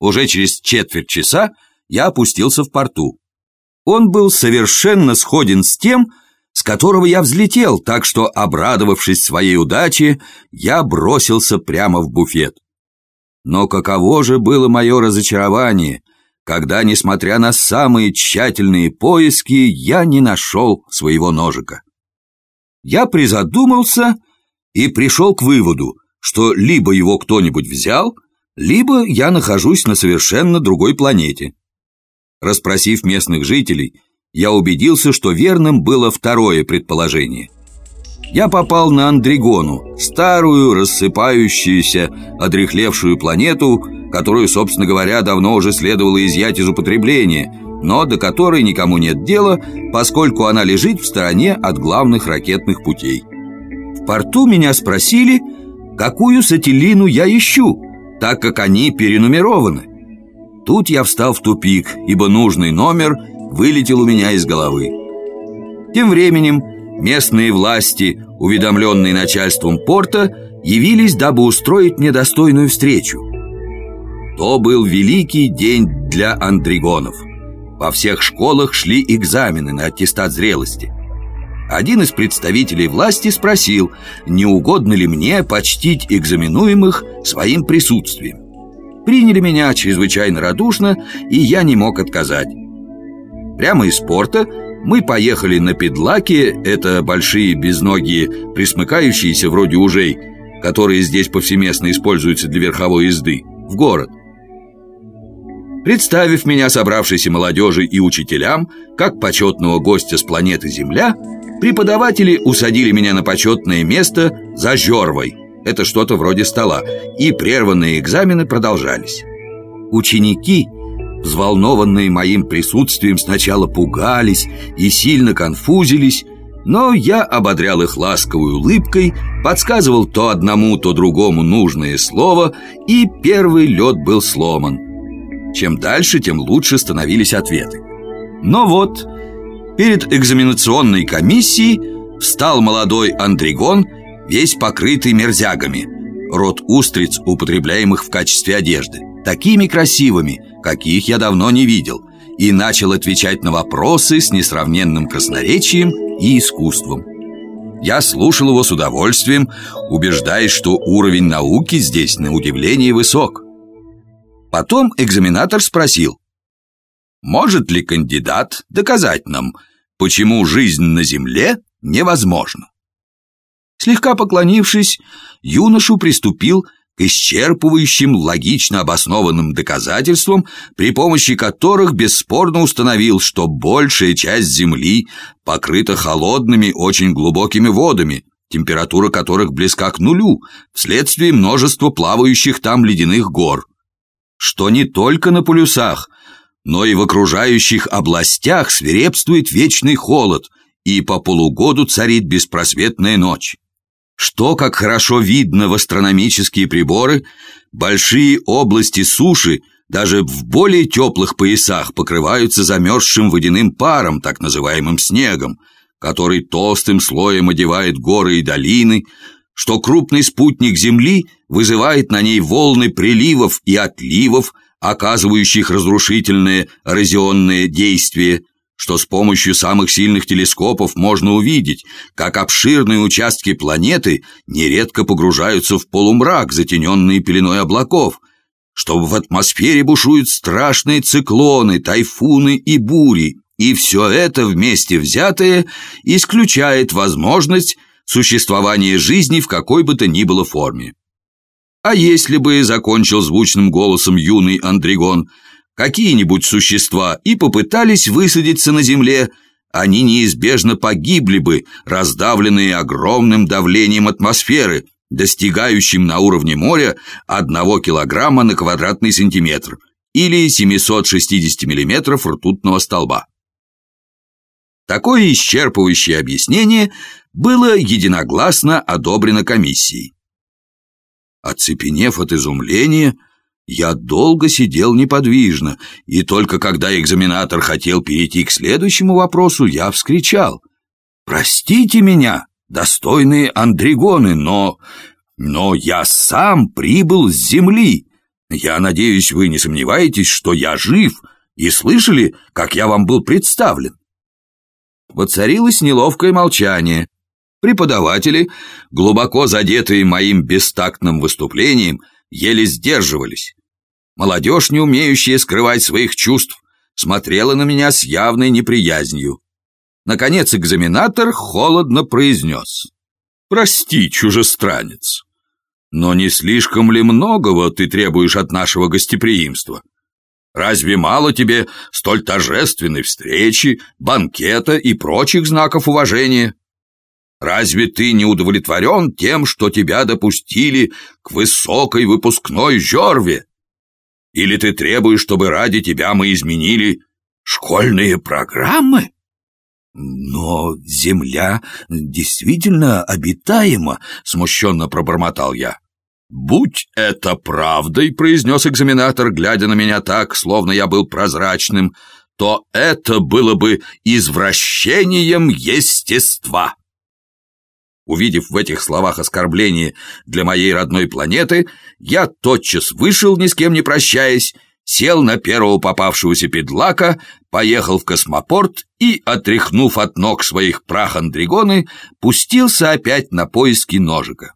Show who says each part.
Speaker 1: Уже через четверть часа я опустился в порту. Он был совершенно сходен с тем, с которого я взлетел, так что, обрадовавшись своей удаче, я бросился прямо в буфет. Но каково же было мое разочарование, когда, несмотря на самые тщательные поиски, я не нашел своего ножика. Я призадумался и пришел к выводу, что либо его кто-нибудь взял, либо я нахожусь на совершенно другой планете. Расспросив местных жителей, я убедился, что верным было второе предположение. Я попал на Андригону, старую, рассыпающуюся, одрехлевшую планету, которую, собственно говоря, давно уже следовало изъять из употребления, но до которой никому нет дела, поскольку она лежит в стороне от главных ракетных путей. В порту меня спросили, какую сателлину я ищу, так как они перенумерованы. Тут я встал в тупик, ибо нужный номер – вылетел у меня из головы. Тем временем местные власти, уведомленные начальством порта, явились, дабы устроить мне достойную встречу. То был великий день для андригонов. Во всех школах шли экзамены на аттестат зрелости. Один из представителей власти спросил, не угодно ли мне почтить экзаменуемых своим присутствием. Приняли меня чрезвычайно радушно, и я не мог отказать. Прямо из порта мы поехали на педлаке, это большие безногие, присмыкающиеся вроде ужей, которые здесь повсеместно используются для верховой езды, в город. Представив меня собравшейся молодежи и учителям, как почетного гостя с планеты Земля, преподаватели усадили меня на почетное место за жервой, это что-то вроде стола, и прерванные экзамены продолжались. Ученики – взволнованные моим присутствием, сначала пугались и сильно конфузились, но я ободрял их ласковой улыбкой, подсказывал то одному, то другому нужное слово, и первый лед был сломан. Чем дальше, тем лучше становились ответы. Но вот, перед экзаменационной комиссией встал молодой Андригон, весь покрытый мерзягами, род устриц, употребляемых в качестве одежды такими красивыми, каких я давно не видел, и начал отвечать на вопросы с несравненным красноречием и искусством. Я слушал его с удовольствием, убеждаясь, что уровень науки здесь на удивление высок. Потом экзаменатор спросил, может ли кандидат доказать нам, почему жизнь на Земле невозможна? Слегка поклонившись, юношу приступил к исчерпывающим, логично обоснованным доказательствам, при помощи которых бесспорно установил, что большая часть Земли покрыта холодными, очень глубокими водами, температура которых близка к нулю, вследствие множества плавающих там ледяных гор. Что не только на полюсах, но и в окружающих областях свирепствует вечный холод, и по полугоду царит беспросветная ночь. Что, как хорошо видно в астрономические приборы, большие области суши даже в более теплых поясах покрываются замерзшим водяным паром, так называемым снегом, который толстым слоем одевает горы и долины, что крупный спутник Земли вызывает на ней волны приливов и отливов, оказывающих разрушительное эрозионное действие – что с помощью самых сильных телескопов можно увидеть, как обширные участки планеты нередко погружаются в полумрак, затененные пеленой облаков, что в атмосфере бушуют страшные циклоны, тайфуны и бури, и все это вместе взятое исключает возможность существования жизни в какой бы то ни было форме. А если бы, закончил звучным голосом юный Андригон, какие-нибудь существа и попытались высадиться на земле, они неизбежно погибли бы, раздавленные огромным давлением атмосферы, достигающим на уровне моря 1 килограмма на квадратный сантиметр или 760 миллиметров ртутного столба. Такое исчерпывающее объяснение было единогласно одобрено комиссией. Оцепенев от изумления, я долго сидел неподвижно, и только когда экзаменатор хотел перейти к следующему вопросу, я вскричал. «Простите меня, достойные андригоны, но... но я сам прибыл с земли. Я надеюсь, вы не сомневаетесь, что я жив и слышали, как я вам был представлен. Воцарилось неловкое молчание. Преподаватели, глубоко задетые моим бестактным выступлением, еле сдерживались. Молодежь, не умеющая скрывать своих чувств, смотрела на меня с явной неприязнью. Наконец экзаменатор холодно произнес. «Прости, чужестранец, но не слишком ли многого ты требуешь от нашего гостеприимства? Разве мало тебе столь торжественной встречи, банкета и прочих знаков уважения? Разве ты не удовлетворен тем, что тебя допустили к высокой выпускной жерве? Или ты требуешь, чтобы ради тебя мы изменили школьные программы? Но земля действительно обитаема, смущенно пробормотал я. «Будь это правдой», — произнес экзаменатор, глядя на меня так, словно я был прозрачным, то это было бы извращением естества. Увидев в этих словах оскорбление для моей родной планеты, я тотчас вышел, ни с кем не прощаясь, сел на первого попавшегося педлака, поехал в космопорт и, отряхнув от ног своих прах андригоны, пустился опять на поиски ножика.